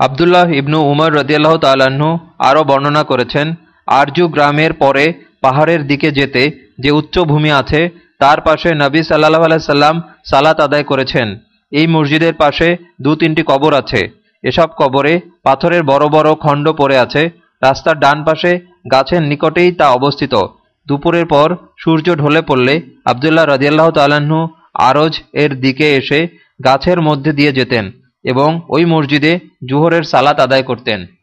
আবদুল্লাহ ইবনু উমর রদিয়াল্লাহ তাল্লাহ্ন আরও বর্ণনা করেছেন, আরজু গ্রামের পরে পাহাড়ের দিকে যেতে যে উচ্চভূমি আছে, তার পাশে নবী সাল্লাহ আলাইসাল্লাম সালাত আদায় করেছেন। এই মসজিদের পাশে দু তিনটি কবর আছে। এসব কবরে পাথরের বড় বড় খণ্ড পড়ে আছে, রাস্তার ডান পাশে গাছের নিকটেই তা অবস্থিত। দুপুরের পর সূর্য ঢলে পড়লে আবদুল্লাহ রদিয়াল্লাহ তাল্লাহ্ন আরজ এর দিকে এসে গাছের মধ্যে দিয়ে যেতেন। এবং ওই মসজিদে জুহরের সালাত আদায় করতেন।